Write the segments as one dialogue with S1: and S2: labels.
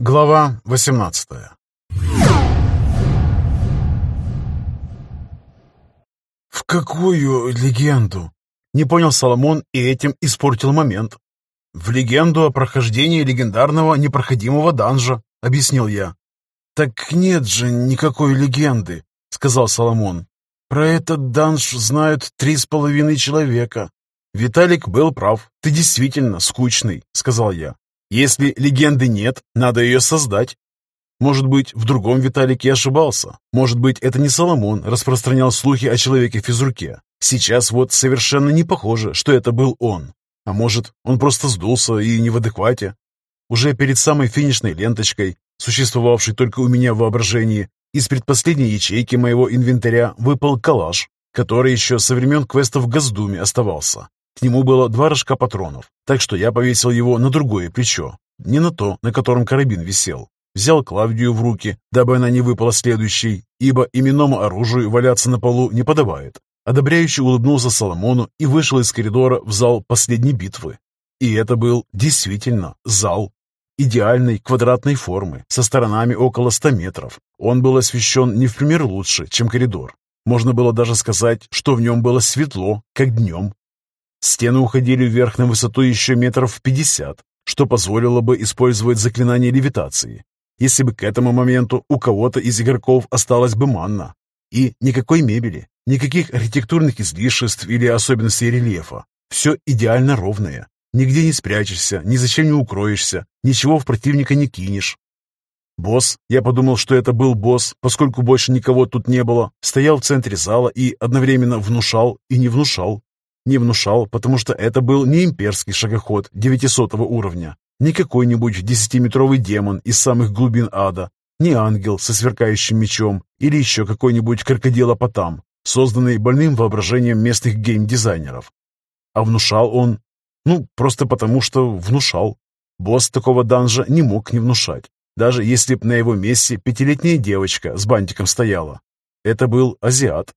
S1: Глава 18 «В какую легенду?» Не понял Соломон и этим испортил момент. «В легенду о прохождении легендарного непроходимого данжа», — объяснил я. «Так нет же никакой легенды», — сказал Соломон. «Про этот данж знают три с половиной человека». «Виталик был прав. Ты действительно скучный», — сказал я. Если легенды нет, надо ее создать. Может быть, в другом Виталике ошибался. Может быть, это не Соломон распространял слухи о человеке-физруке. Сейчас вот совершенно не похоже, что это был он. А может, он просто сдулся и не в адеквате. Уже перед самой финишной ленточкой, существовавшей только у меня в воображении, из предпоследней ячейки моего инвентаря выпал калаш, который еще со времен квеста в Газдуме оставался. К нему было два рожка патронов, так что я повесил его на другое плечо, не на то, на котором карабин висел. Взял Клавдию в руки, дабы она не выпала следующей, ибо именному оружию валяться на полу не подобает. Одобряюще улыбнулся Соломону и вышел из коридора в зал последней битвы. И это был действительно зал. Идеальной квадратной формы, со сторонами около 100 метров. Он был освещен не в пример лучше, чем коридор. Можно было даже сказать, что в нем было светло, как днем. Стены уходили вверх на высоту еще метров пятьдесят, что позволило бы использовать заклинание левитации, если бы к этому моменту у кого-то из игроков осталась бы манна. И никакой мебели, никаких архитектурных излишеств или особенностей рельефа. Все идеально ровное. Нигде не спрячешься, ни зачем не укроешься, ничего в противника не кинешь. Босс, я подумал, что это был босс, поскольку больше никого тут не было, стоял в центре зала и одновременно внушал и не внушал. Не внушал, потому что это был не имперский шагоход 900 уровня, не какой-нибудь десятиметровый демон из самых глубин ада, не ангел со сверкающим мечом или еще какой-нибудь крокодилопотам, созданный больным воображением местных гейм-дизайнеров. А внушал он, ну, просто потому что внушал. Босс такого данжа не мог не внушать, даже если б на его месте пятилетняя девочка с бантиком стояла. Это был азиат.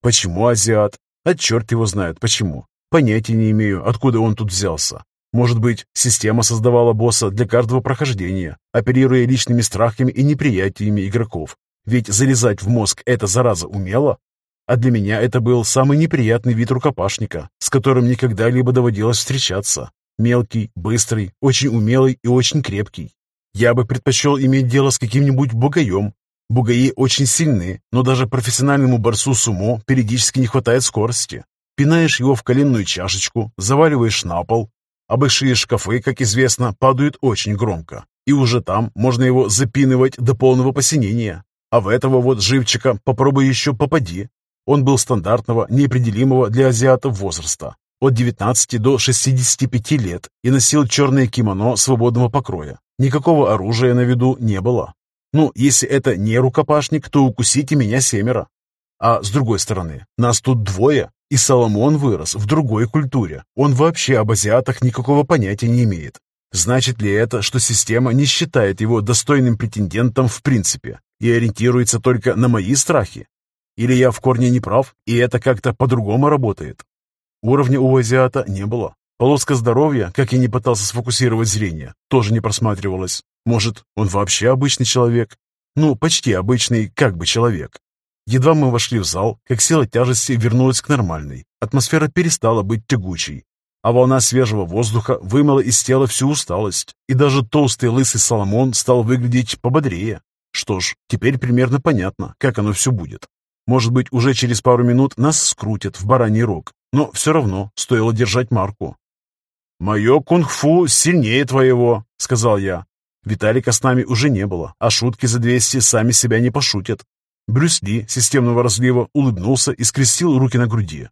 S1: Почему азиат? А черт его знает почему. Понятия не имею, откуда он тут взялся. Может быть, система создавала босса для каждого прохождения, оперируя личными страхами и неприятиями игроков. Ведь залезать в мозг эта зараза умела. А для меня это был самый неприятный вид рукопашника, с которым никогда либо доводилось встречаться. Мелкий, быстрый, очень умелый и очень крепкий. Я бы предпочел иметь дело с каким-нибудь бугаем, Бугаи очень сильны, но даже профессиональному борцу сумо периодически не хватает скорости. Пинаешь его в коленную чашечку, заваливаешь на пол, а большие шкафы, как известно, падают очень громко. И уже там можно его запинывать до полного посинения. А в этого вот живчика попробуй еще попади. Он был стандартного, неопределимого для азиатов возраста, от 19 до 65 лет, и носил черное кимоно свободного покроя. Никакого оружия на виду не было. Ну, если это не рукопашник, то укусите меня семеро. А с другой стороны, нас тут двое, и Соломон вырос в другой культуре. Он вообще об азиатах никакого понятия не имеет. Значит ли это, что система не считает его достойным претендентом в принципе и ориентируется только на мои страхи? Или я в корне не прав, и это как-то по-другому работает? Уровня у азиата не было. Полоска здоровья, как я не пытался сфокусировать зрение, тоже не просматривалась. Может, он вообще обычный человек? Ну, почти обычный, как бы человек. Едва мы вошли в зал, как сила тяжести вернулась к нормальной. Атмосфера перестала быть тягучей, а волна свежего воздуха вымыла из тела всю усталость, и даже толстый лысый Соломон стал выглядеть пободрее. Что ж, теперь примерно понятно, как оно все будет. Может быть, уже через пару минут нас скрутят в бараний рог, но все равно стоило держать марку. «Мое кунг-фу сильнее твоего», — сказал я, Виталика с нами уже не было, а шутки за 200 сами себя не пошутят. Брюс Ли системного разлива улыбнулся и скрестил руки на груди.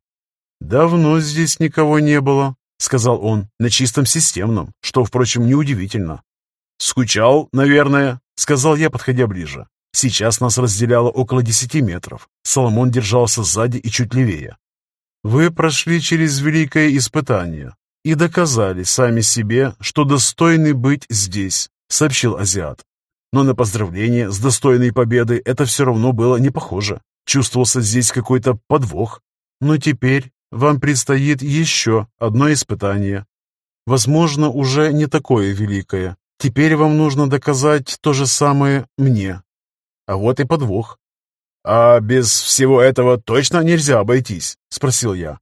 S1: «Давно здесь никого не было», — сказал он, на чистом системном, что, впрочем, неудивительно. «Скучал, наверное», — сказал я, подходя ближе. Сейчас нас разделяло около десяти метров. Соломон держался сзади и чуть левее. «Вы прошли через великое испытание и доказали сами себе, что достойны быть здесь сообщил азиат. Но на поздравление с достойной победой это все равно было не похоже. Чувствовался здесь какой-то подвох. Но теперь вам предстоит еще одно испытание. Возможно, уже не такое великое, Теперь вам нужно доказать то же самое мне. А вот и подвох. «А без всего этого точно нельзя обойтись?» — спросил я.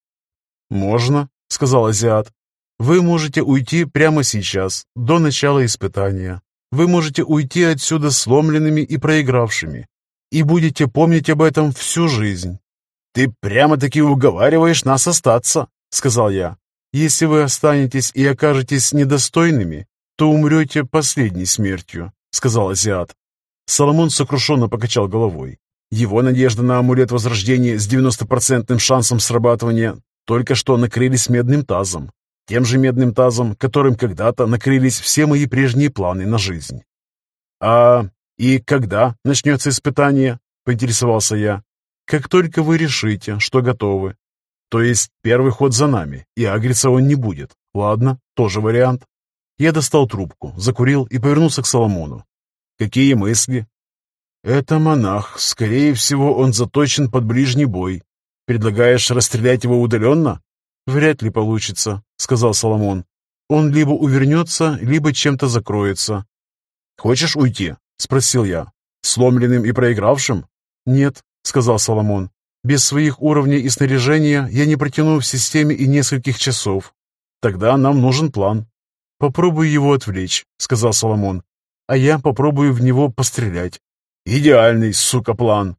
S1: «Можно», — сказал азиат. «Вы можете уйти прямо сейчас, до начала испытания. Вы можете уйти отсюда сломленными и проигравшими, и будете помнить об этом всю жизнь». «Ты прямо-таки уговариваешь нас остаться», — сказал я. «Если вы останетесь и окажетесь недостойными, то умрете последней смертью», — сказал азиат. Соломон сокрушенно покачал головой. Его надежда на амулет Возрождения с 90% шансом срабатывания только что накрылись медным тазом. Тем же медным тазом, которым когда-то накрылись все мои прежние планы на жизнь. «А и когда начнется испытание?» — поинтересовался я. «Как только вы решите, что готовы. То есть первый ход за нами, и агриться он не будет. Ладно, тоже вариант». Я достал трубку, закурил и повернулся к Соломону. «Какие мысли?» «Это монах. Скорее всего, он заточен под ближний бой. Предлагаешь расстрелять его удаленно?» «Вряд ли получится», — сказал Соломон. «Он либо увернется, либо чем-то закроется». «Хочешь уйти?» — спросил я. «Сломленным и проигравшим?» «Нет», — сказал Соломон. «Без своих уровней и снаряжения я не протяну в системе и нескольких часов. Тогда нам нужен план». «Попробуй его отвлечь», — сказал Соломон. «А я попробую в него пострелять. Идеальный, сука, план.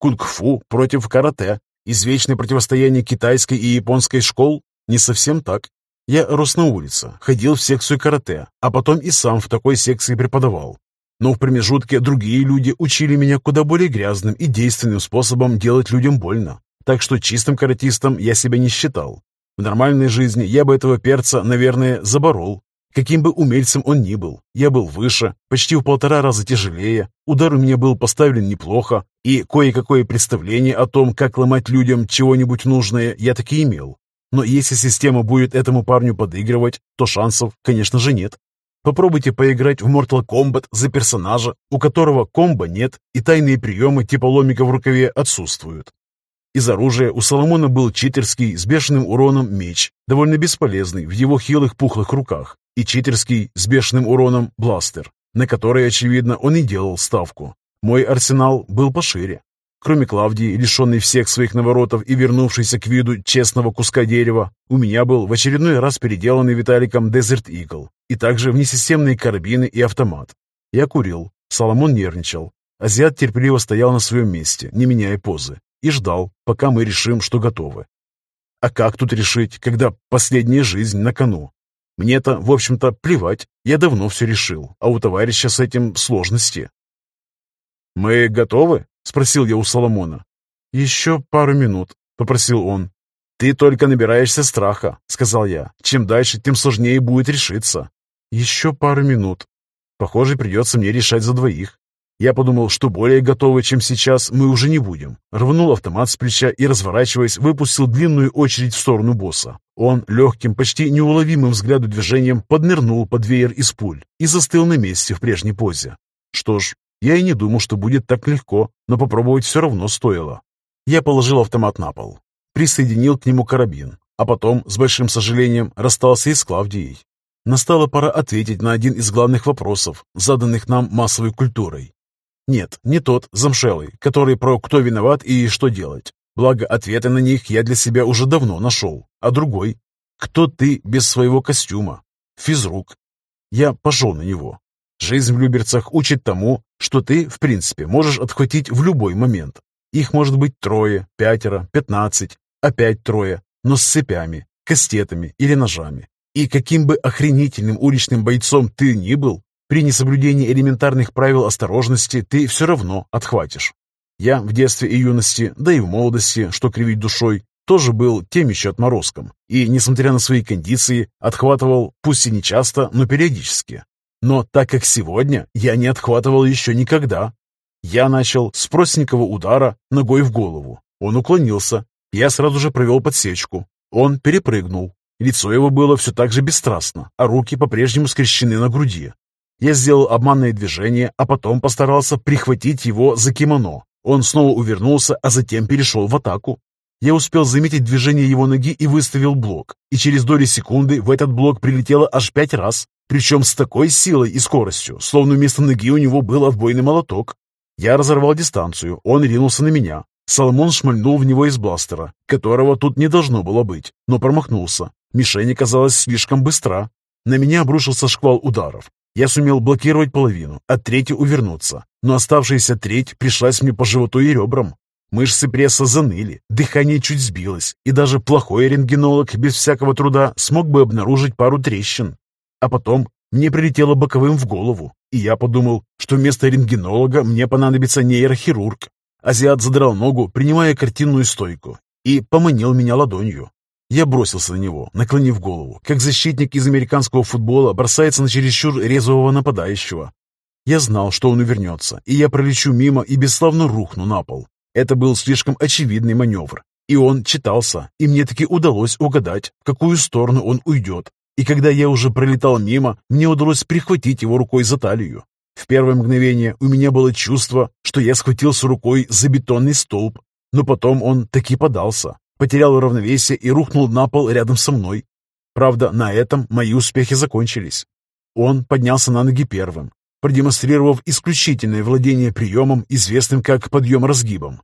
S1: Кунг-фу против карате. Извечное противостояние китайской и японской школ? Не совсем так. Я рос на улице, ходил в секцию карате, а потом и сам в такой секции преподавал. Но в промежутке другие люди учили меня куда более грязным и действенным способом делать людям больно. Так что чистым каратистом я себя не считал. В нормальной жизни я бы этого перца, наверное, заборол, Каким бы умельцем он ни был, я был выше, почти в полтора раза тяжелее, удар у меня был поставлен неплохо, и кое-какое представление о том, как ломать людям чего-нибудь нужное, я таки имел. Но если система будет этому парню подыгрывать, то шансов, конечно же, нет. Попробуйте поиграть в Mortal Kombat за персонажа, у которого комбо нет и тайные приемы типа ломика в рукаве отсутствуют. Из оружия у Соломона был читерский с бешеным уроном меч, довольно бесполезный в его хилых пухлых руках, и читерский с бешеным уроном бластер, на который, очевидно, он и делал ставку. Мой арсенал был пошире. Кроме Клавдии, лишенной всех своих наворотов и вернувшейся к виду честного куска дерева, у меня был в очередной раз переделанный Виталиком Desert Eagle и также внесистемные карабины и автомат. Я курил, Соломон нервничал. Азиат терпеливо стоял на своем месте, не меняя позы и ждал, пока мы решим, что готовы. А как тут решить, когда последняя жизнь на кону? Мне-то, в общем-то, плевать, я давно все решил, а у товарища с этим сложности. «Мы готовы?» — спросил я у Соломона. «Еще пару минут», — попросил он. «Ты только набираешься страха», — сказал я. «Чем дальше, тем сложнее будет решиться». «Еще пару минут. Похоже, придется мне решать за двоих. Я подумал, что более готовы, чем сейчас, мы уже не будем. Рванул автомат с плеча и, разворачиваясь, выпустил длинную очередь в сторону босса. Он легким, почти неуловимым взгляду движением поднырнул под веер из пуль и застыл на месте в прежней позе. Что ж, я и не думал, что будет так легко, но попробовать все равно стоило. Я положил автомат на пол, присоединил к нему карабин, а потом, с большим сожалением, расстался и с Клавдией. Настала пора ответить на один из главных вопросов, заданных нам массовой культурой. Нет, не тот, замшелый, который про кто виноват и что делать. Благо, ответы на них я для себя уже давно нашел. А другой? Кто ты без своего костюма? Физрук. Я пошел на него. Жизнь в Люберцах учит тому, что ты, в принципе, можешь отхватить в любой момент. Их может быть трое, пятеро, пятнадцать, опять трое, но с цепями, кастетами или ножами. И каким бы охренительным уличным бойцом ты ни был, при несоблюдении элементарных правил осторожности ты все равно отхватишь. Я в детстве и юности, да и в молодости, что кривить душой, тоже был тем еще отморозком, и, несмотря на свои кондиции, отхватывал, пусть и не часто, но периодически. Но так как сегодня я не отхватывал еще никогда, я начал с простенького удара ногой в голову. Он уклонился, я сразу же провел подсечку. Он перепрыгнул. Лицо его было все так же бесстрастно, а руки по-прежнему скрещены на груди. Я сделал обманное движение, а потом постарался прихватить его за кимоно. Он снова увернулся, а затем перешел в атаку. Я успел заметить движение его ноги и выставил блок, и через доли секунды в этот блок прилетело аж пять раз. причем с такой силой и скоростью, словно вместо ноги у него был отбойный молоток. Я разорвал дистанцию, он ринулся на меня. Соломон шмальнул в него из бластера, которого тут не должно было быть, но промахнулся. Мишень оказалась слишком быстра. На меня обрушился шквал ударов. Я сумел блокировать половину, а третью увернуться, но оставшаяся треть пришлась мне по животу и ребрам. Мышцы пресса заныли, дыхание чуть сбилось, и даже плохой рентгенолог без всякого труда смог бы обнаружить пару трещин. А потом мне прилетело боковым в голову, и я подумал, что вместо рентгенолога мне понадобится нейрохирург. Азиат задрал ногу, принимая картинную стойку, и поманил меня ладонью. Я бросился на него, наклонив голову, как защитник из американского футбола бросается на чересчур резвого нападающего. Я знал, что он увернется, и я пролечу мимо и бесславно рухну на пол. Это был слишком очевидный маневр, и он читался, и мне таки удалось угадать, в какую сторону он уйдет. И когда я уже пролетал мимо, мне удалось прихватить его рукой за талию. В первое мгновение у меня было чувство, что я схватился рукой за бетонный столб, но потом он таки подался, потерял равновесие и рухнул на пол рядом со мной. Правда, на этом мои успехи закончились. Он поднялся на ноги первым, продемонстрировав исключительное владение приемом, известным как подъем-разгибом.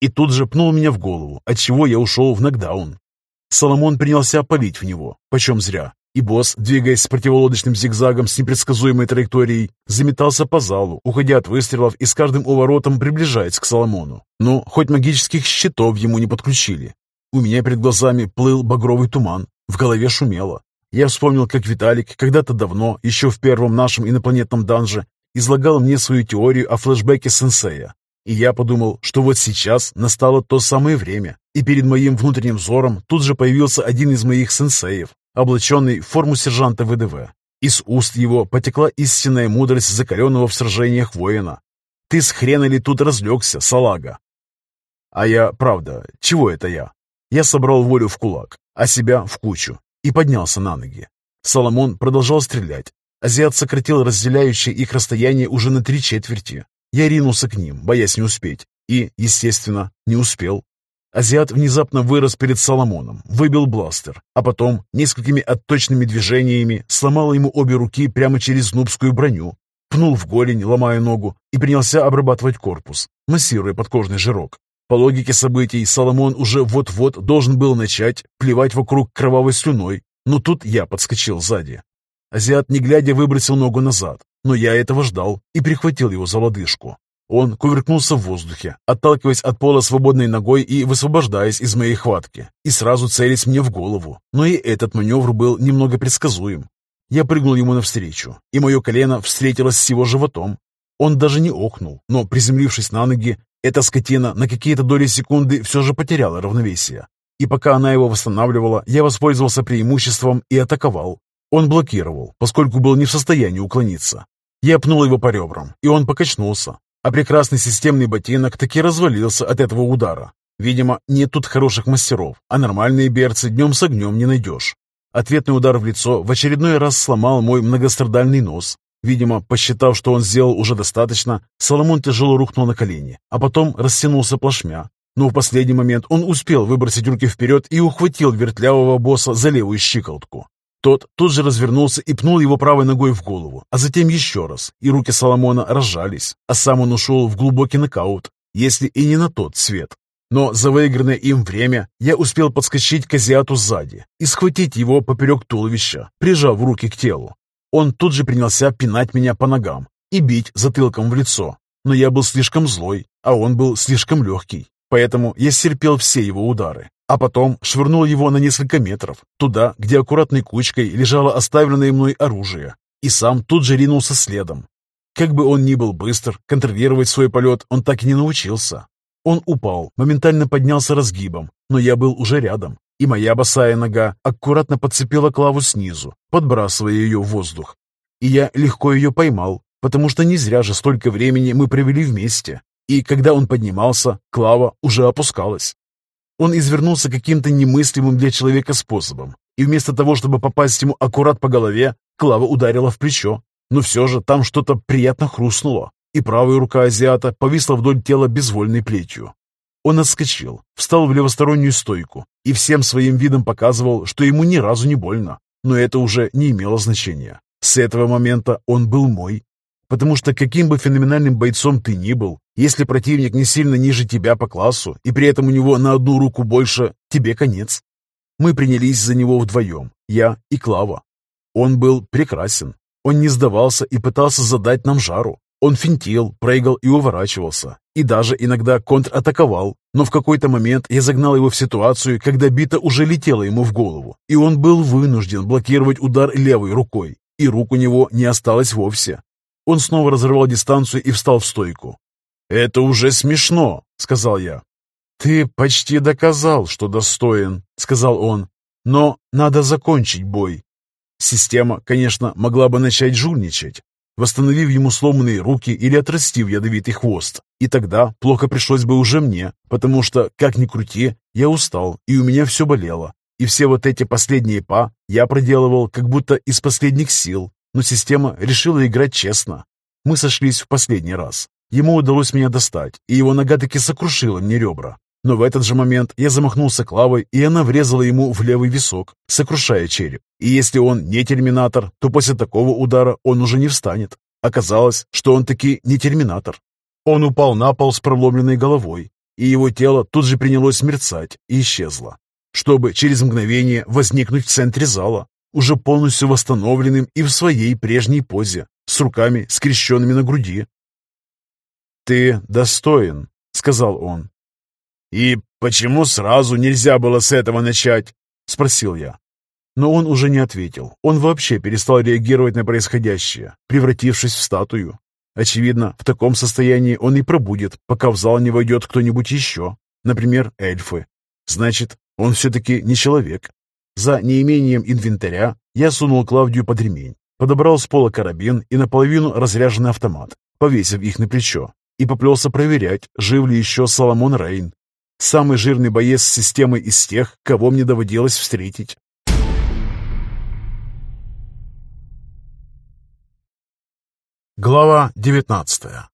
S1: И тут же пнул меня в голову, отчего я ушел в нокдаун. Соломон принялся палить в него, почем зря, и босс, двигаясь с противолодочным зигзагом с непредсказуемой траекторией, заметался по залу, уходя от выстрелов и с каждым уворотом приближаясь к Соломону. Но хоть магических щитов ему не подключили. У меня перед глазами плыл багровый туман, в голове шумело. Я вспомнил, как Виталик когда-то давно, еще в первом нашем инопланетном данже, излагал мне свою теорию о флешбеке сенсея. И я подумал, что вот сейчас настало то самое время, и перед моим внутренним взором тут же появился один из моих сенсеев, облаченный в форму сержанта ВДВ. Из уст его потекла истинная мудрость закаленного в сражениях воина. «Ты с хрена ли тут разлегся, салага?» А я, правда, чего это я? Я собрал волю в кулак, а себя в кучу, и поднялся на ноги. Соломон продолжал стрелять. Азиат сократил разделяющее их расстояние уже на три четверти. Я ринулся к ним, боясь не успеть, и, естественно, не успел. Азиат внезапно вырос перед Соломоном, выбил бластер, а потом несколькими отточными движениями сломал ему обе руки прямо через нубскую броню, пнул в голень, ломая ногу, и принялся обрабатывать корпус, массируя подкожный жирок. По логике событий, Соломон уже вот-вот должен был начать плевать вокруг кровавой слюной, но тут я подскочил сзади. Азиат, не глядя, выбросил ногу назад, но я этого ждал и прихватил его за лодыжку. Он кувыркнулся в воздухе, отталкиваясь от пола свободной ногой и высвобождаясь из моей хватки, и сразу целясь мне в голову. Но и этот маневр был немного предсказуем. Я прыгнул ему навстречу, и мое колено встретилось с его животом. Он даже не охнул, но, приземлившись на ноги, эта скотина на какие-то доли секунды все же потеряла равновесие. И пока она его восстанавливала, я воспользовался преимуществом и атаковал. Он блокировал, поскольку был не в состоянии уклониться. Я пнул его по ребрам, и он покачнулся, а прекрасный системный ботинок таки развалился от этого удара. Видимо, нет тут хороших мастеров, а нормальные берцы днем с огнем не найдешь. Ответный удар в лицо в очередной раз сломал мой многострадальный нос. Видимо, посчитав, что он сделал уже достаточно, Соломон тяжело рухнул на колени, а потом растянулся плашмя. Но в последний момент он успел выбросить руки вперед и ухватил вертлявого босса за левую щиколотку. Тот тут же развернулся и пнул его правой ногой в голову, а затем еще раз, и руки Соломона разжались, а сам он ушел в глубокий нокаут, если и не на тот свет. Но за выигранное им время я успел подскочить к азиату сзади и схватить его поперек туловища, прижав руки к телу. Он тут же принялся пинать меня по ногам и бить затылком в лицо, но я был слишком злой, а он был слишком легкий, поэтому я стерпел все его удары а потом швырнул его на несколько метров, туда, где аккуратной кучкой лежало оставленное мной оружие, и сам тут же ринулся следом. Как бы он ни был быстр, контролировать свой полет он так и не научился. Он упал, моментально поднялся разгибом, но я был уже рядом, и моя босая нога аккуратно подцепила клаву снизу, подбрасывая ее в воздух. И я легко ее поймал, потому что не зря же столько времени мы провели вместе. И когда он поднимался, клава уже опускалась. Он извернулся каким-то немыслимым для человека способом, и вместо того, чтобы попасть ему аккурат по голове, Клава ударила в плечо. Но все же там что-то приятно хрустнуло, и правая рука азиата повисла вдоль тела безвольной плетью. Он отскочил, встал в левостороннюю стойку и всем своим видом показывал, что ему ни разу не больно. Но это уже не имело значения. С этого момента он был мой. Потому что каким бы феноменальным бойцом ты ни был, если противник не сильно ниже тебя по классу, и при этом у него на одну руку больше, тебе конец. Мы принялись за него вдвоем, я и Клава. Он был прекрасен. Он не сдавался и пытался задать нам жару. Он финтил, прыгал и уворачивался, и даже иногда контратаковал, но в какой-то момент я загнал его в ситуацию, когда бита уже летела ему в голову, и он был вынужден блокировать удар левой рукой, и рук у него не осталось вовсе. Он снова разорвал дистанцию и встал в стойку. «Это уже смешно», — сказал я. «Ты почти доказал, что достоин», — сказал он. «Но надо закончить бой». Система, конечно, могла бы начать жульничать, восстановив ему сломанные руки или отрастив ядовитый хвост. И тогда плохо пришлось бы уже мне, потому что, как ни крути, я устал, и у меня все болело. И все вот эти последние па я проделывал как будто из последних сил, но система решила играть честно. Мы сошлись в последний раз. Ему удалось меня достать, и его нога таки сокрушила мне ребра. Но в этот же момент я замахнулся клавой, и она врезала ему в левый висок, сокрушая череп. И если он не терминатор, то после такого удара он уже не встанет. Оказалось, что он таки не терминатор. Он упал на пол с проломленной головой, и его тело тут же принялось мерцать и исчезло, чтобы через мгновение возникнуть в центре зала, уже полностью восстановленным и в своей прежней позе, с руками скрещенными на груди. «Ты достоин», — сказал он. «И почему сразу нельзя было с этого начать?» — спросил я. Но он уже не ответил. Он вообще перестал реагировать на происходящее, превратившись в статую. Очевидно, в таком состоянии он и пробудет, пока в зал не войдет кто-нибудь еще, например, эльфы. Значит, он все-таки не человек. За неимением инвентаря я сунул Клавдию под ремень, подобрал с пола карабин и наполовину разряженный автомат, повесив их на плечо, и поплелся проверять, жив ли еще Соломон Рейн. Самый жирный боец с системой из тех, кого мне доводилось встретить. Глава девятнадцатая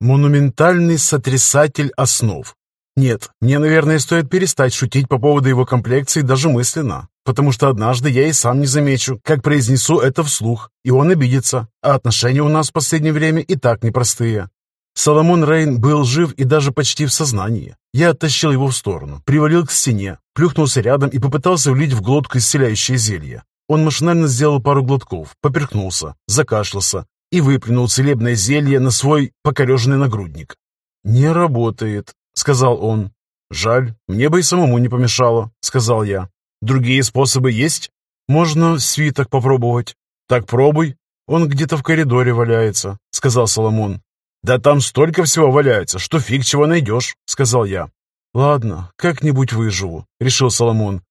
S1: Монументальный сотрясатель основ нет, мне, наверное, стоит перестать шутить по поводу его комплекции даже мысленно, потому что однажды я и сам не замечу, как произнесу это вслух, и он обидится, а отношения у нас в последнее время и так непростые. Соломон Рейн был жив и даже почти в сознании. Я оттащил его в сторону, привалил к стене, плюхнулся рядом и попытался влить в глотку исцеляющее зелье. Он машинально сделал пару глотков, поперхнулся, закашлялся и выплюнул целебное зелье на свой покореженный нагрудник. «Не работает», сказал он. «Жаль, мне бы и самому не помешало», — сказал я. «Другие способы есть? Можно свиток попробовать». «Так пробуй. Он где-то в коридоре валяется», — сказал Соломон. «Да там столько всего валяется, что фиг чего найдешь», — сказал я. «Ладно, как-нибудь выживу», — решил Соломон.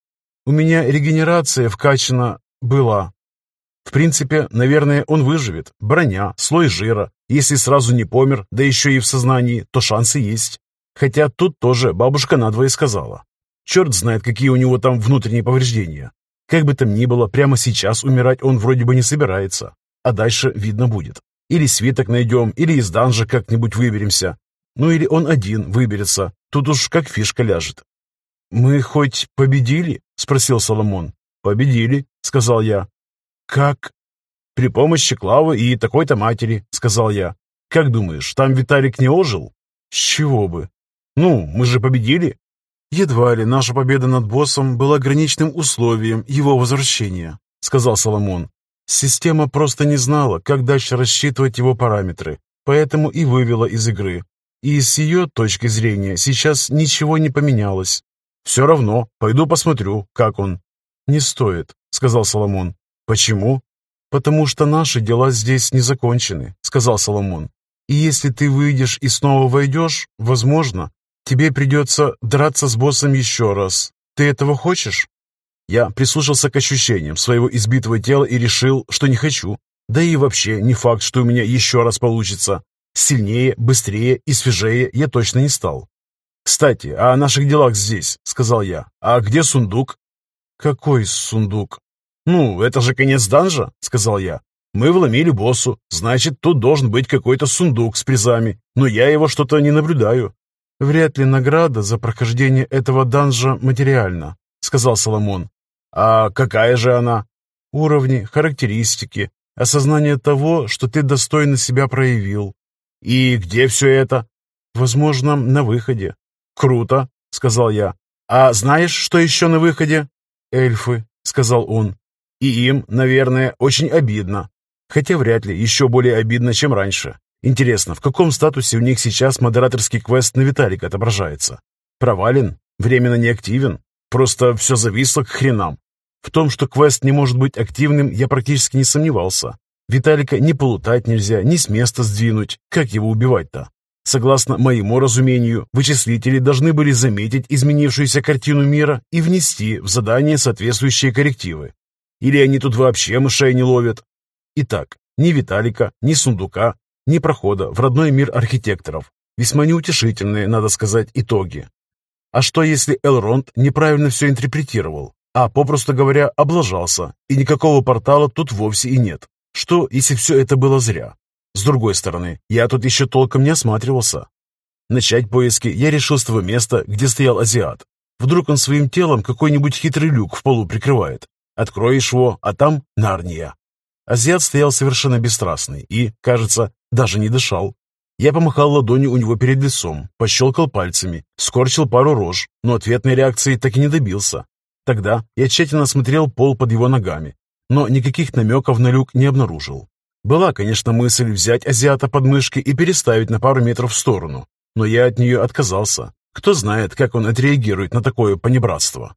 S1: «У меня регенерация вкачана была». В принципе, наверное, он выживет. Броня, слой жира. Если сразу не помер, да еще и в сознании, то шансы есть. Хотя тут тоже бабушка надвое сказала. Черт знает, какие у него там внутренние повреждения. Как бы там ни было, прямо сейчас умирать он вроде бы не собирается. А дальше видно будет. Или свиток найдем, или из данжа как-нибудь выберемся. Ну или он один выберется. Тут уж как фишка ляжет. «Мы хоть победили?» — спросил Соломон. «Победили», — сказал я. «Как?» «При помощи Клавы и такой-то матери», — сказал я. «Как думаешь, там Виталик не ожил?» «С чего бы?» «Ну, мы же победили!» «Едва ли наша победа над боссом была граничным условием его возвращения», — сказал Соломон. «Система просто не знала, как дальше рассчитывать его параметры, поэтому и вывела из игры. И с ее точки зрения сейчас ничего не поменялось. Все равно, пойду посмотрю, как он». «Не стоит», — сказал Соломон. «Почему?» «Потому что наши дела здесь не закончены», — сказал Соломон. «И если ты выйдешь и снова войдешь, возможно, Тебе придется драться с боссом еще раз. Ты этого хочешь?» Я прислушался к ощущениям своего избитого тела и решил, что не хочу. Да и вообще не факт, что у меня еще раз получится. Сильнее, быстрее и свежее я точно не стал. «Кстати, о наших делах здесь», — сказал я. «А где сундук?» «Какой сундук?» «Ну, это же конец данжа», — сказал я. «Мы вломили боссу, значит, тут должен быть какой-то сундук с призами, но я его что-то не наблюдаю. «Вряд ли награда за прохождение этого данжа материальна», — сказал Соломон. «А какая же она?» «Уровни, характеристики, осознание того, что ты достойно себя проявил». «И где все это?» «Возможно, на выходе». «Круто», — сказал я. «А знаешь, что еще на выходе?» «Эльфы», — сказал он. «И им, наверное, очень обидно. Хотя вряд ли еще более обидно, чем раньше. Интересно, в каком статусе у них сейчас модераторский квест на Виталик отображается? Провален? Временно неактивен? Просто все зависло к хренам. В том, что квест не может быть активным, я практически не сомневался. Виталика ни полутать нельзя, ни с места сдвинуть. Как его убивать-то? Согласно моему разумению, вычислители должны были заметить изменившуюся картину мира и внести в задание соответствующие коррективы. Или они тут вообще мышей не ловят? Итак, ни Виталика, ни сундука, ни прохода в родной мир архитекторов. Весьма неутешительные, надо сказать, итоги. А что, если Элронд неправильно все интерпретировал, а, попросту говоря, облажался, и никакого портала тут вовсе и нет? Что, если все это было зря? С другой стороны, я тут еще толком не осматривался. Начать поиски я решил с того места, где стоял азиат. Вдруг он своим телом какой-нибудь хитрый люк в полу прикрывает. Откроешь его, а там Нарния. Азиат стоял совершенно бесстрастный и, кажется, даже не дышал. Я помахал ладонью у него перед лицом, пощелкал пальцами, скорчил пару рож, но ответной реакции так и не добился. Тогда я тщательно осмотрел пол под его ногами, но никаких намеков на люк не обнаружил. Была, конечно, мысль взять азиата под мышки и переставить на пару метров в сторону, но я от нее отказался. Кто знает, как он отреагирует на такое понебратство.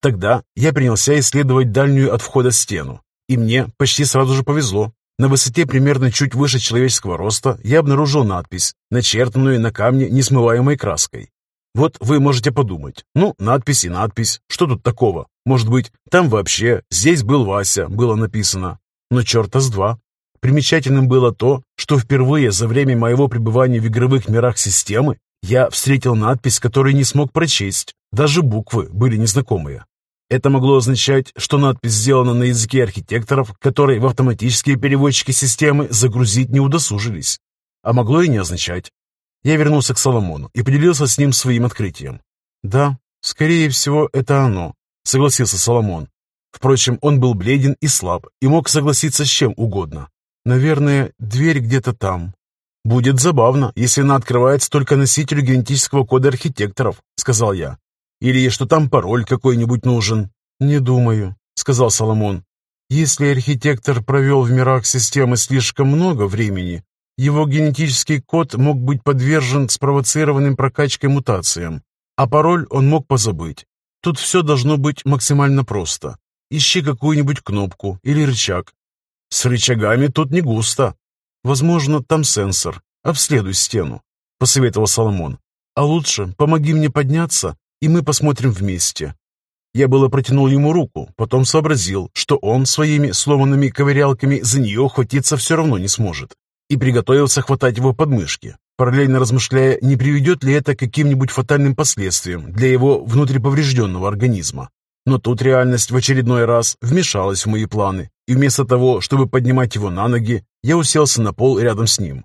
S1: Тогда я принялся исследовать дальнюю от входа стену, и мне почти сразу же повезло. На высоте примерно чуть выше человеческого роста я обнаружил надпись, начертанную на камне несмываемой краской. Вот вы можете подумать, ну, надпись и надпись, что тут такого? Может быть, там вообще «Здесь был Вася» было написано. Но черта с два. Примечательным было то, что впервые за время моего пребывания в игровых мирах системы я встретил надпись, которую не смог прочесть. Даже буквы были незнакомые. Это могло означать, что надпись сделана на языке архитекторов, которые в автоматические переводчики системы загрузить не удосужились. А могло и не означать. Я вернулся к Соломону и поделился с ним своим открытием. «Да, скорее всего, это оно», — согласился Соломон. Впрочем, он был бледен и слаб и мог согласиться с чем угодно. «Наверное, дверь где-то там». «Будет забавно, если она открывается только носителю генетического кода архитекторов», — сказал я. Или что там пароль какой-нибудь нужен?» «Не думаю», — сказал Соломон. «Если архитектор провел в мирах системы слишком много времени, его генетический код мог быть подвержен спровоцированным прокачкой мутациям, а пароль он мог позабыть. Тут все должно быть максимально просто. Ищи какую-нибудь кнопку или рычаг. С рычагами тут не густо. Возможно, там сенсор. Обследуй стену, — посоветовал Соломон. А лучше помоги мне подняться и мы посмотрим вместе». Я было протянул ему руку, потом сообразил, что он своими сломанными ковырялками за нее хватиться все равно не сможет, и приготовился хватать его подмышки, параллельно размышляя, не приведет ли это к каким-нибудь фатальным последствиям для его внутриповрежденного организма. Но тут реальность в очередной раз вмешалась в мои планы, и вместо того, чтобы поднимать его на ноги, я уселся на пол рядом с ним.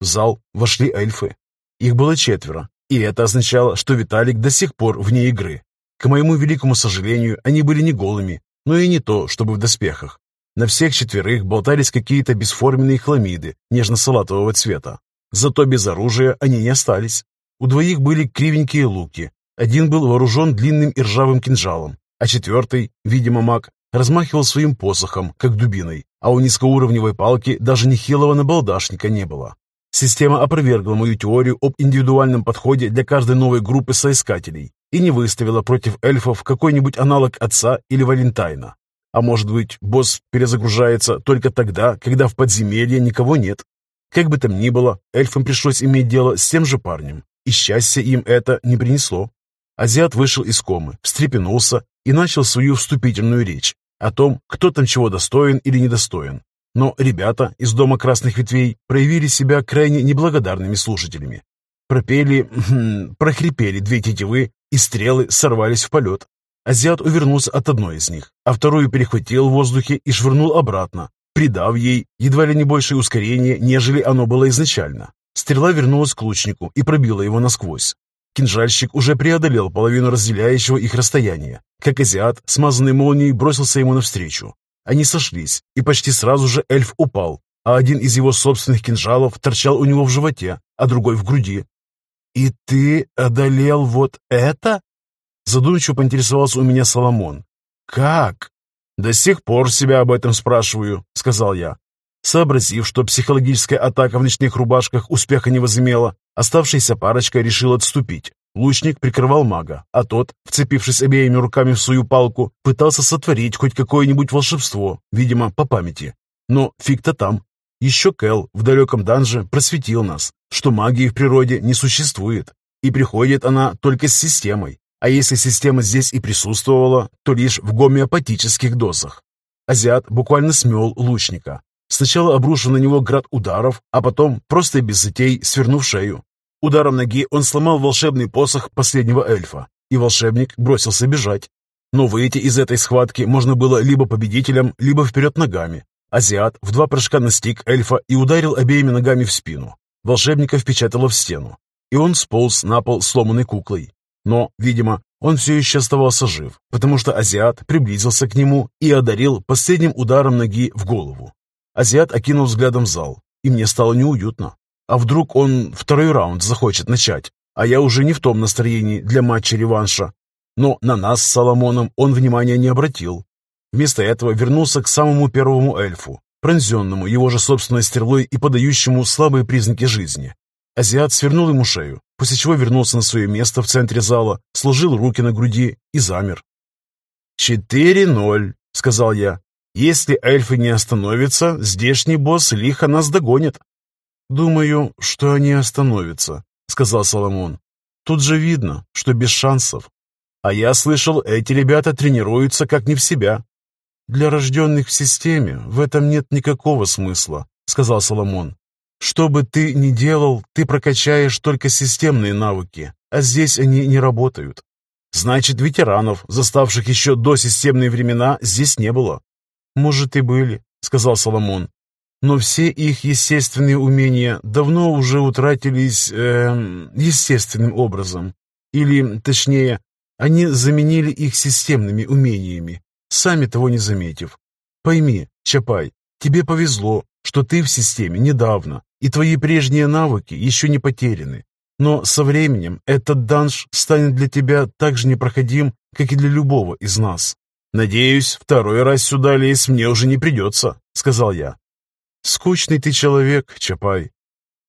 S1: В зал вошли эльфы. Их было четверо, и это означало, что Виталик до сих пор вне игры. К моему великому сожалению, они были не голыми, но и не то, чтобы в доспехах. На всех четверых болтались какие-то бесформенные хламиды нежно-салатового цвета. Зато без оружия они не остались. У двоих были кривенькие луки. Один был вооружен длинным и ржавым кинжалом, а четвертый, видимо маг, размахивал своим посохом, как дубиной, а у низкоуровневой палки даже нехилого набалдашника не было. Система опровергла мою теорию об индивидуальном подходе для каждой новой группы соискателей и не выставила против эльфов какой-нибудь аналог отца или Валентайна. А может быть, босс перезагружается только тогда, когда в подземелье никого нет? Как бы там ни было, эльфам пришлось иметь дело с тем же парнем, и счастья им это не принесло. Азиат вышел из комы, встрепенулся и начал свою вступительную речь о том, кто там чего достоин или недостоин, но ребята из Дома Красных Ветвей проявили себя крайне неблагодарными слушателями. Пропели, хм, прохрипели две тетивы, и стрелы сорвались в полет. Азиат увернулся от одной из них, а вторую перехватил в воздухе и швырнул обратно, придав ей едва ли не большее ускорение, нежели оно было изначально. Стрела вернулась к лучнику и пробила его насквозь. Кинжальщик уже преодолел половину разделяющего их расстояния, как азиат, смазанный молнией, бросился ему навстречу. Они сошлись, и почти сразу же эльф упал, а один из его собственных кинжалов торчал у него в животе, а другой в груди. «И ты одолел вот это?» Задумчиво поинтересовался у меня Соломон. «Как?» «До сих пор себя об этом спрашиваю», — сказал я. Сообразив, что психологическая атака в ночных рубашках успеха не возымела, оставшаяся парочка решила отступить. Лучник прикрывал мага, а тот, вцепившись обеими руками в свою палку, пытался сотворить хоть какое-нибудь волшебство, видимо, по памяти. Но фиг-то там. Еще Кэл в далеком данже просветил нас, что магии в природе не существует, и приходит она только с системой. А если система здесь и присутствовала, то лишь в гомеопатических дозах. Азиат буквально смел лучника. Сначала обрушил на него град ударов, а потом, просто без затей, свернув шею. Ударом ноги он сломал волшебный посох последнего эльфа, и волшебник бросился бежать. Но выйти из этой схватки можно было либо победителем, либо вперед ногами. Азиат в два прыжка настиг эльфа и ударил обеими ногами в спину. Волшебника впечатало в стену, и он сполз на пол сломанной куклой. Но, видимо, он все еще оставался жив, потому что азиат приблизился к нему и одарил последним ударом ноги в голову. Азиат окинул взглядом зал, и мне стало неуютно. А вдруг он второй раунд захочет начать, а я уже не в том настроении для матча-реванша. Но на нас с Соломоном он внимания не обратил. Вместо этого вернулся к самому первому эльфу, пронзенному его же собственной стрелой и подающему слабые признаки жизни. Азиат свернул ему шею, после чего вернулся на свое место в центре зала, сложил руки на груди и замер. «Четыре ноль», — сказал я. «Если эльфы не остановятся, здешний босс лихо нас догонит». «Думаю, что они остановятся», — сказал Соломон. «Тут же видно, что без шансов. А я слышал, эти ребята тренируются как не в себя». «Для рожденных в системе в этом нет никакого смысла», — сказал Соломон. «Что бы ты ни делал, ты прокачаешь только системные навыки, а здесь они не работают. Значит, ветеранов, заставших еще до системные времена, здесь не было». «Может, и были», — сказал Соломон но все их естественные умения давно уже утратились э, естественным образом. Или, точнее, они заменили их системными умениями, сами того не заметив. Пойми, Чапай, тебе повезло, что ты в системе недавно, и твои прежние навыки еще не потеряны. Но со временем этот данж станет для тебя так же непроходим, как и для любого из нас. «Надеюсь, второй раз сюда лезть мне уже не придется», — сказал я. «Скучный ты человек, Чапай».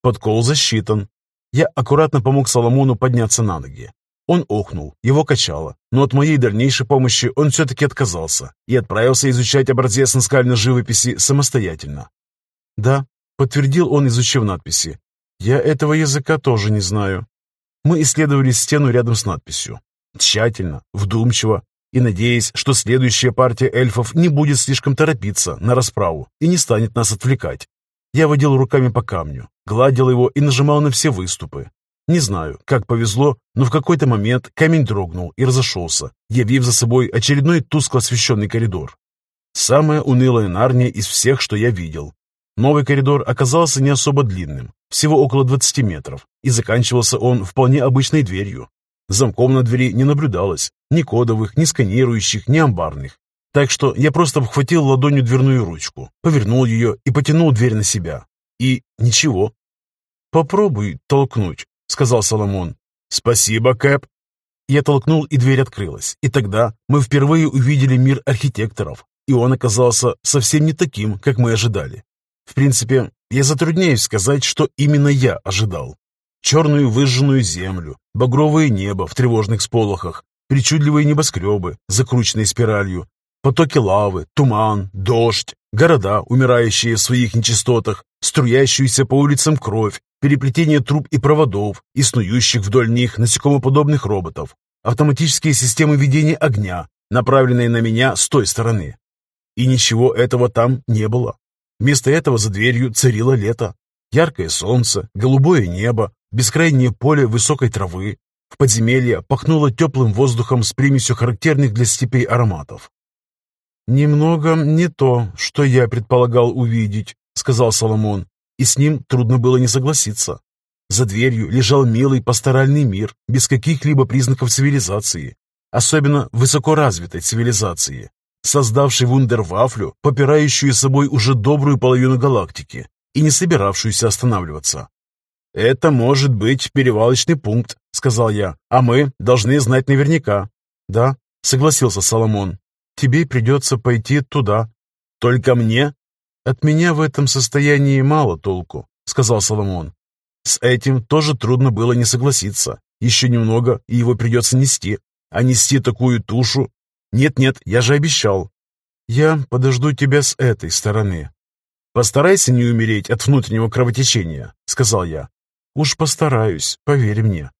S1: Подкол засчитан. Я аккуратно помог Соломону подняться на ноги. Он охнул, его качало, но от моей дальнейшей помощи он все-таки отказался и отправился изучать образец наскальной живописи самостоятельно. «Да», — подтвердил он, изучив надписи, — «я этого языка тоже не знаю». Мы исследовали стену рядом с надписью. Тщательно, вдумчиво, и надеясь, что следующая партия эльфов не будет слишком торопиться на расправу и не станет нас отвлекать. Я водил руками по камню, гладил его и нажимал на все выступы. Не знаю, как повезло, но в какой-то момент камень дрогнул и разошелся, явив за собой очередной тускло освещенный коридор. Самая унылая нарния из всех, что я видел. Новый коридор оказался не особо длинным, всего около 20 метров, и заканчивался он вполне обычной дверью, Замком на двери не наблюдалось, ни кодовых, ни сканирующих, ни амбарных. Так что я просто обхватил ладонью дверную ручку, повернул ее и потянул дверь на себя. И ничего. «Попробуй толкнуть», — сказал Соломон. «Спасибо, Кэп». Я толкнул, и дверь открылась. И тогда мы впервые увидели мир архитекторов, и он оказался совсем не таким, как мы ожидали. В принципе, я затрудняюсь сказать, что именно я ожидал черную выжженную землю, багровое небо в тревожных сполохах, причудливые небоскребы, закрученные спиралью, потоки лавы, туман, дождь, города, умирающие в своих нечистотах, струящуюся по улицам кровь, переплетение труб и проводов и снующих вдоль них насекомоподобных роботов, автоматические системы ведения огня, направленные на меня с той стороны. И ничего этого там не было. Вместо этого за дверью царило лето. Яркое солнце, голубое небо, бескрайнее поле высокой травы. В подземелье пахнуло теплым воздухом с примесью характерных для степей ароматов. «Немного не то, что я предполагал увидеть», — сказал Соломон, и с ним трудно было не согласиться. За дверью лежал милый пасторальный мир, без каких-либо признаков цивилизации, особенно высокоразвитой цивилизации, создавший вундервафлю, попирающую собой уже добрую половину галактики и не собиравшуюся останавливаться. «Это может быть перевалочный пункт», — сказал я, «а мы должны знать наверняка». «Да», — согласился Соломон, «тебе придется пойти туда». «Только мне?» «От меня в этом состоянии мало толку», — сказал Соломон. С этим тоже трудно было не согласиться. Еще немного, и его придется нести. А нести такую тушу «Нет-нет, я же обещал». «Я подожду тебя с этой стороны». «Постарайся не умереть от внутреннего кровотечения», — сказал я. «Уж постараюсь, поверь мне.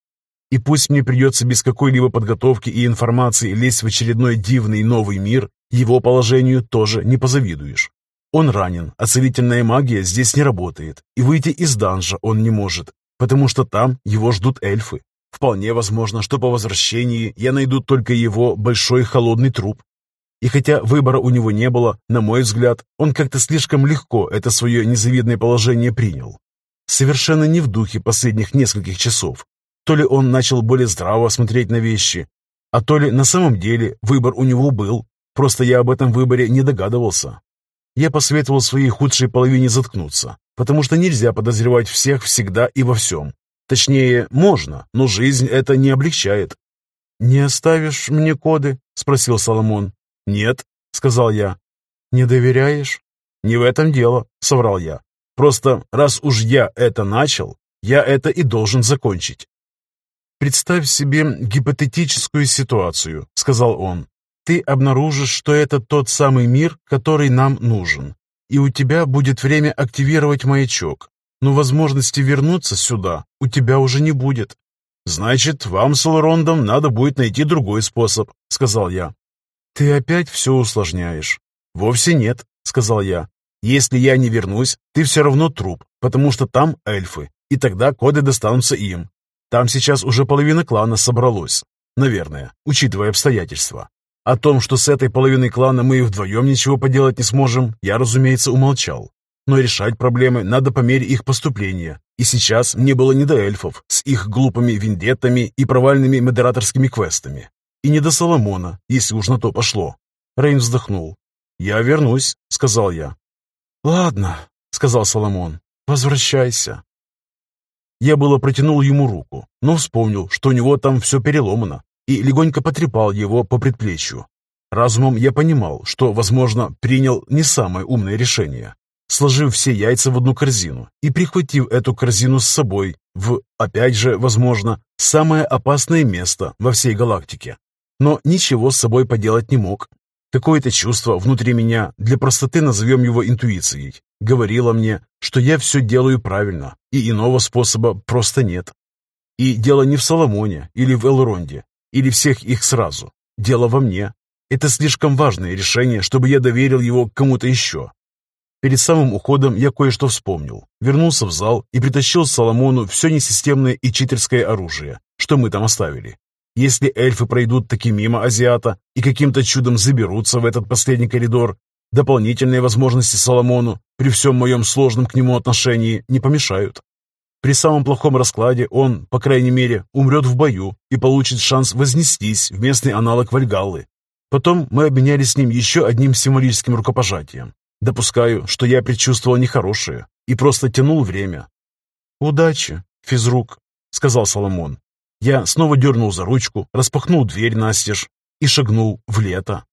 S1: И пусть мне придется без какой-либо подготовки и информации лезть в очередной дивный новый мир, его положению тоже не позавидуешь. Он ранен, а целительная магия здесь не работает, и выйти из данжа он не может, потому что там его ждут эльфы. Вполне возможно, что по возвращении я найду только его большой холодный труп. И хотя выбора у него не было, на мой взгляд, он как-то слишком легко это свое незавидное положение принял. Совершенно не в духе последних нескольких часов. То ли он начал более здраво смотреть на вещи, а то ли на самом деле выбор у него был, просто я об этом выборе не догадывался. Я посоветовал своей худшей половине заткнуться, потому что нельзя подозревать всех всегда и во всем. Точнее, можно, но жизнь это не облегчает. «Не оставишь мне коды?» — спросил Соломон. «Нет», — сказал я. «Не доверяешь?» «Не в этом дело», — соврал я. «Просто раз уж я это начал, я это и должен закончить». «Представь себе гипотетическую ситуацию», — сказал он. «Ты обнаружишь, что это тот самый мир, который нам нужен, и у тебя будет время активировать маячок но возможности вернуться сюда у тебя уже не будет. Значит, вам с Элрондом надо будет найти другой способ, сказал я. Ты опять все усложняешь. Вовсе нет, сказал я. Если я не вернусь, ты все равно труп, потому что там эльфы, и тогда коды достанутся им. Там сейчас уже половина клана собралось. Наверное, учитывая обстоятельства. О том, что с этой половиной клана мы и вдвоем ничего поделать не сможем, я, разумеется, умолчал но решать проблемы надо по мере их поступления. И сейчас мне было не до эльфов с их глупыми вендеттами и провальными модераторскими квестами. И не до Соломона, если уж на то пошло. Рейн вздохнул. «Я вернусь», — сказал я. «Ладно», — сказал Соломон, — «возвращайся». Я было протянул ему руку, но вспомнил, что у него там все переломано, и легонько потрепал его по предплечью. Разумом я понимал, что, возможно, принял не самое умное решение сложив все яйца в одну корзину и прихватив эту корзину с собой в, опять же, возможно, самое опасное место во всей галактике. Но ничего с собой поделать не мог. Какое-то чувство внутри меня, для простоты назовем его интуицией, говорило мне, что я все делаю правильно, и иного способа просто нет. И дело не в Соломоне или в Элронде, или всех их сразу. Дело во мне. Это слишком важное решение, чтобы я доверил его кому-то еще. Перед самым уходом я кое-что вспомнил. Вернулся в зал и притащил Соломону все несистемное и читерское оружие, что мы там оставили. Если эльфы пройдут таки мимо азиата и каким-то чудом заберутся в этот последний коридор, дополнительные возможности Соломону при всем моем сложном к нему отношении не помешают. При самом плохом раскладе он, по крайней мере, умрет в бою и получит шанс вознестись в местный аналог Вальгаллы. Потом мы обменялись с ним еще одним символическим рукопожатием, Допускаю, что я предчувствовал нехорошее и просто тянул время. «Удачи, физрук», — сказал Соломон. Я снова дернул за ручку, распахнул дверь настежь и шагнул в лето.